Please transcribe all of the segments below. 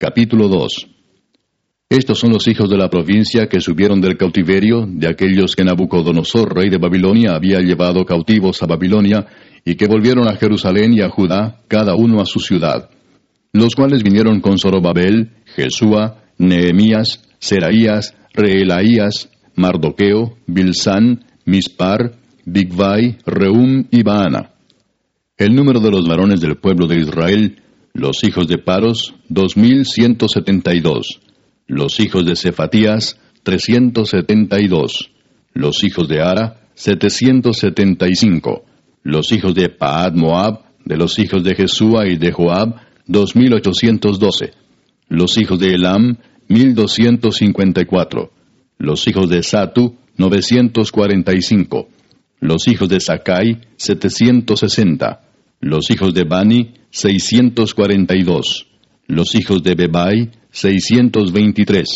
Capítulo 2 Estos son los hijos de la provincia que subieron del cautiverio, de aquellos que Nabucodonosor, rey de Babilonia, había llevado cautivos a Babilonia, y que volvieron a Jerusalén y a Judá, cada uno a su ciudad, los cuales vinieron con Zorobabel, Jesúa, Nehemías, Seraías, Reelaías, Mardoqueo, Bilsán, Mispar, Bigvai, Reum y Baana. El número de los varones del pueblo de Israel, los hijos de Paros, dos mil ciento setenta y dos. Los hijos de Cefatías, trescientos setenta y dos. Los hijos de Ara, setecientos setenta y cinco. Los hijos de Paad Moab, de los hijos de Jesúa y de Joab, dos mil ochocientos doce. Los hijos de Elam, mil doscientos cincuenta y cuatro. Los hijos de Satu, 945. Los hijos de Sakai, 760. Los hijos de Bani, 642. Los hijos de Bebai, 623.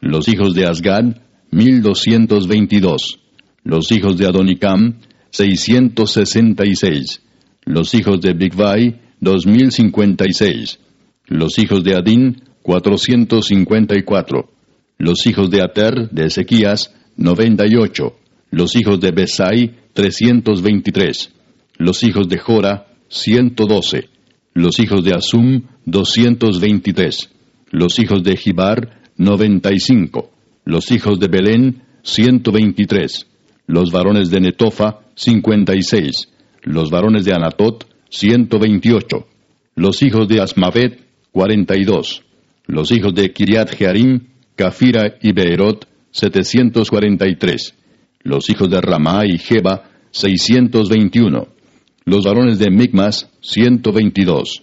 Los hijos de Asgad, 1222. Los hijos de Adonicam, 666. Los hijos de Bigvai, 2056. Los hijos de Adin, 454. Los hijos de Ater, de Ezequías, 98. Los hijos de Besai, 323. Los hijos de Jora, 112. Los hijos de Asum, 223. Los hijos de Gibar, 95. Los hijos de Belén, 123. Los varones de Netofa, 56. Los varones de Anatot, 128. Los hijos de Asmavet, 42. Los hijos de Kiriat Jearim, Cafira y Beerot, 743. Los hijos de Ramá y Jeba, 621. Los varones de Micmas, 122.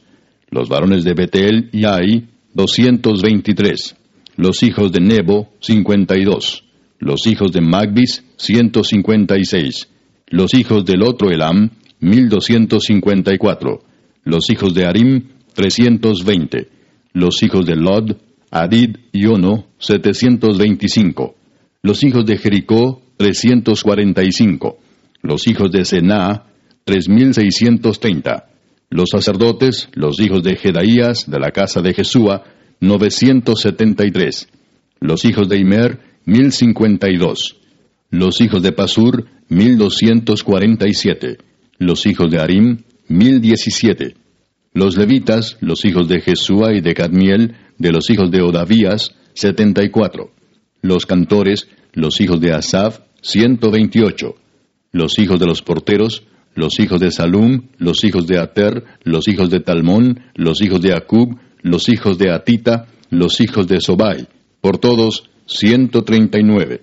Los varones de Betel y Ai, 223. Los hijos de Nebo, 52. Los hijos de Magbis, 156. Los hijos del otro Elam, 1254. Los hijos de Arim, 320. Los hijos de Lod, Adid y Ono, 725. Los hijos de Jericó, 345. Los hijos de Sená, 3630. Los sacerdotes, los hijos de Jedaías, de la casa de Jesúa, 973. Los hijos de Imer, 1052. Los hijos de Pasur, 1247. Los hijos de Arim, 1017. Los levitas, los hijos de Jesúa y de Cadmiel, de los hijos de Odavías, 74. Los cantores, los hijos de Asaf, 128. Los hijos de los porteros, los hijos de Salum, los hijos de Ater, los hijos de Talmón, los hijos de Acub, los hijos de Atita, los hijos de Sobai, por todos 139.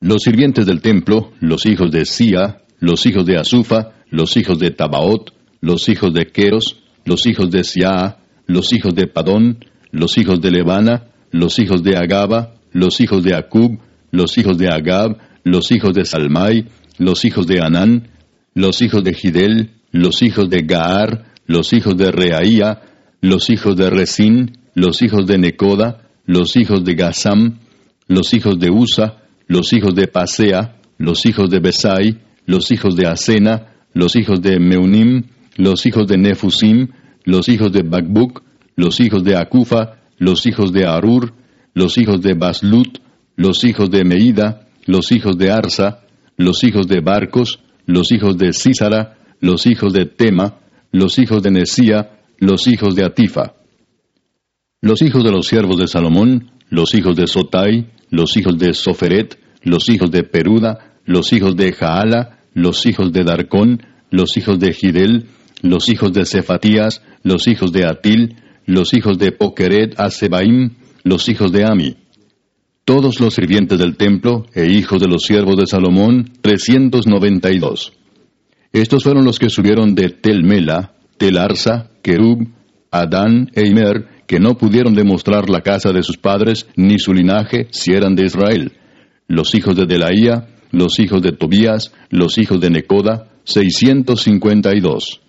Los sirvientes del templo, los hijos de Sia, los hijos de Azufa, los hijos de Tabaot, los hijos de Queros, los hijos de Siaa, los hijos de Padón, los hijos de Levana, los hijos de Agaba, los hijos de Acub, los hijos de Agab, los hijos de Salmai, los hijos de Anán, los hijos de Gidel, los hijos de Gaar, los hijos de Reaía, los hijos de Resín, los hijos de Necoda, los hijos de Gazam, los hijos de Usa, los hijos de Pasea, los hijos de Besai, los hijos de Asena, los hijos de Meunim, los hijos de Nefusim, los hijos de Bakbuk, los hijos de Acufa, los hijos de Arur, los hijos de Baslut, los hijos de Meida, los hijos de Arsa, los hijos de Barcos, los hijos de Císara, los hijos de Tema, los hijos de Nesía, los hijos de Atifa. Los hijos de los siervos de Salomón, los hijos de Sotai, los hijos de Soferet, los hijos de Peruda, los hijos de Jaala, los hijos de Darcón, los hijos de Gidel, los hijos de Cefatías, los hijos de Atil, los hijos de Pokeret Asebaim, los hijos de Ami. Todos los sirvientes del templo e hijos de los siervos de Salomón, trescientos noventa y dos. Estos fueron los que subieron de Telmela, Telarsa, Kerub, Adán e Imer, que no pudieron demostrar la casa de sus padres ni su linaje si eran de Israel. Los hijos de Delaía, los hijos de Tobías, los hijos de Necoda, seiscientos cincuenta y dos.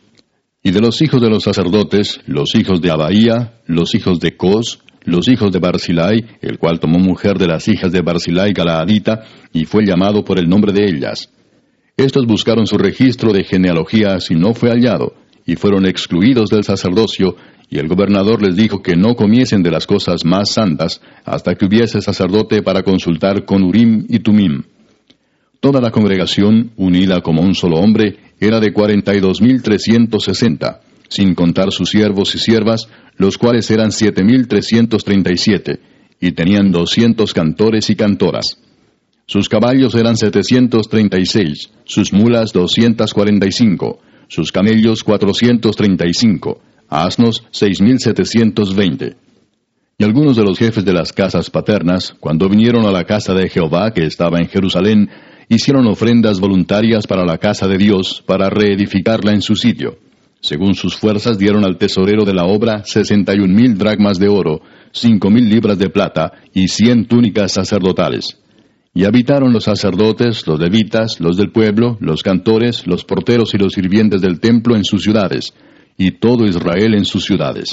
Y de los hijos de los sacerdotes, los hijos de Abaía, los hijos de Cos, los hijos de Barzilai, el cual tomó mujer de las hijas de Barzilai Galaadita, y fue llamado por el nombre de ellas. Estos buscaron su registro de genealogías y no fue hallado, y fueron excluidos del sacerdocio, y el gobernador les dijo que no comiesen de las cosas más santas hasta que hubiese sacerdote para consultar con Urim y Tumim. Toda la congregación, unida como un solo hombre, era de cuarenta y dos mil trescientos sesenta, sin contar sus siervos y siervas, los cuales eran siete mil trescientos treinta y siete, y tenían doscientos cantores y cantoras. Sus caballos eran setecientos treinta y seis, sus mulas doscientas cuarenta y cinco, sus camellos cuatrocientos treinta y cinco, asnos seis mil setecientos veinte. Y algunos de los jefes de las casas paternas, cuando vinieron a la casa de Jehová que estaba en Jerusalén, hicieron ofrendas voluntarias para la casa de Dios, para reedificarla en su sitio. Según sus fuerzas dieron al tesorero de la obra sesenta y un mil dracmas de oro, cinco mil libras de plata y cien túnicas sacerdotales. Y habitaron los sacerdotes, los levitas, los del pueblo, los cantores, los porteros y los sirvientes del templo en sus ciudades, y todo Israel en sus ciudades.